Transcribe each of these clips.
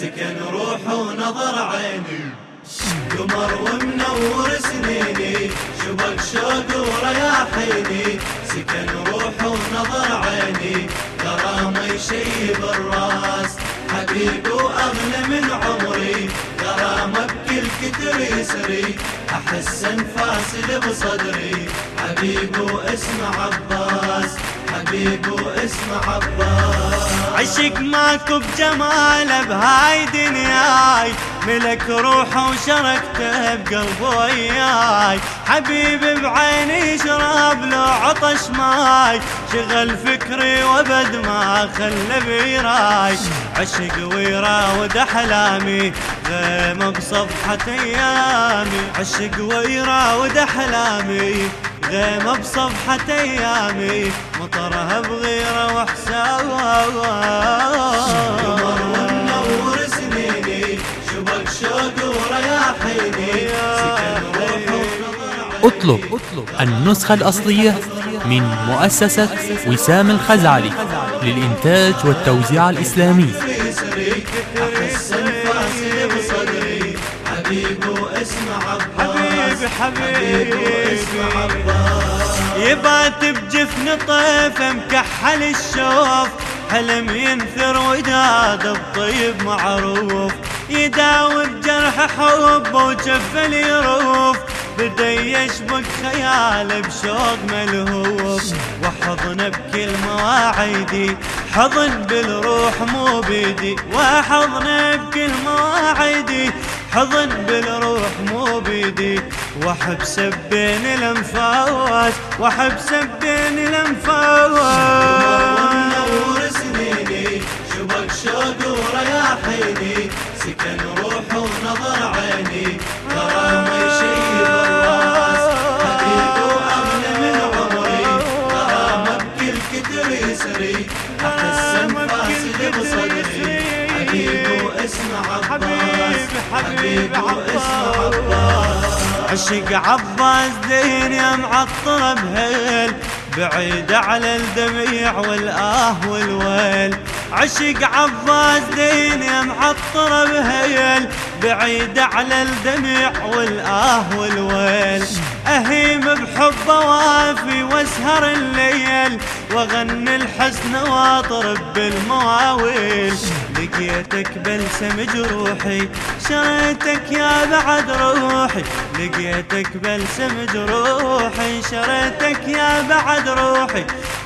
سكن روح ونظر عيني. قمر ومنور سنيني. شبك شوق ورياحيني سكن روح ونظر عيني. كرامة يشيب الراس. حبيبي واغلى من عمري. كرامة بكل كتر يسري. أحس أنفاسي بصدري. حبيبي واسمه عباس. حبيبي واسمه عباس. عشق ماكو بجماله بهاي دنياي. ملك روحه وشركته بقلبي وياي. حبيبي بعيني يشرب لو عطش ماي. شغل فكري وابد ما خلى بيراي. عشق ويراود احلامي غيم بصفحة أيامي. عشق ويراود احلامي غيمة بصفحة أيامي مطرها بغيرة وحسابها قمر ومنور سنيني شبك شوق ورياحيني اطلب النسخة الأصلية من مؤسسة وسام الخزعلي للإنتاج والتوزيع الإسلامي. حبيبي واسمه عباس. حبيبي. حبيبي واسمه عباس. يبات بجفن طيف مكحل الشوف حلم ينثر وداد بطيب معروف. يداوي بجرح حب وجف يروف بدا يشبك خياله بشوق ملهوف. وحضن بكل مواعيدي حضن بالروح مو بيدي. وحضن بكل مواعيدي حضن بالروح مو بيدي. واحب بين الانفاس واحب بين الانفاس. واسمه عباس. عشق عباس دين يا معطر بهيل بعيد على الدميع والآه والويل. عشق عباس دين يا معطر بهيل بعيد على الدميع والآه والويل. أهيم بحب وافي واسهر الليل واغني الحزن واطرب بالمواويل. لقيتك بلسم جروحي شريتك يا بعد روحي. لقيتك بلسم جروحي شريتك يا بعد روحي.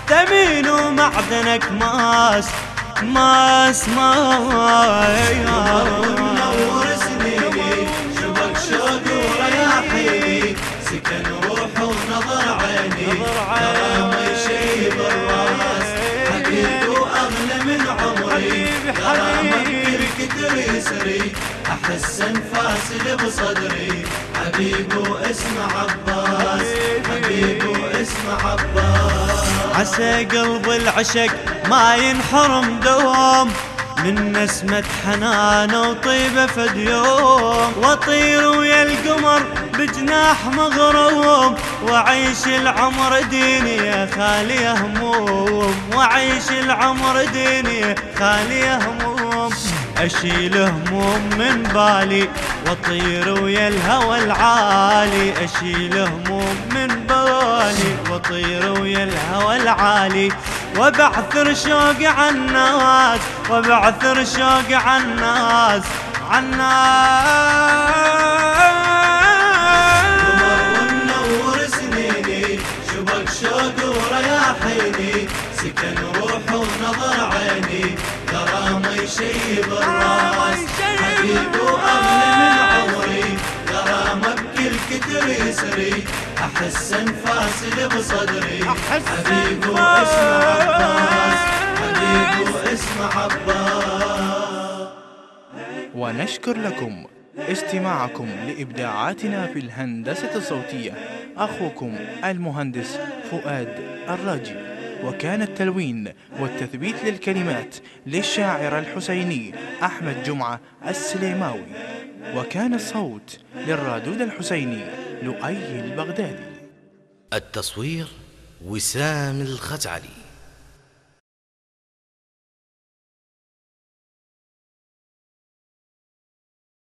ثمين ومعدنك ماس ماس ماس. منور كتر يسري احس انفاسي بصدري. حبيبي واسمه عباس. حبيبي واسمه عباس. عسى قلب العشق ما ينحرم دوام. من نسمة حنان وطيبة فد يوم. واطير ويا القمر بجناح مغروم. واعيش العمر ديني خالي هموم واعيش العمر ديني خالي هموم أشيل هموم من بالي وأطير ويا الهوى العالي. أشيل هموم من بالي وأطير ويا الهوى العالي. وبعثر شوقي عالناس وبعثر شوقي عالناس قمر يشيب الراس حبيبي من عمري. كتر يسري. بصدري. أحس حبيبي أنفاس. واسمه عباس حبيبي واسمه عباس. ونشكر لكم استماعكم لإبداعاتنا في الهندسة الصوتية. أخوكم المهندس فؤاد الراجي. وكان التلوين والتثبيت للكلمات للشاعر الحسيني أحمد جمعة السليماوي. وكان الصوت للرادود الحسيني لؤي البغدادي. التصوير وسام الخزعلي.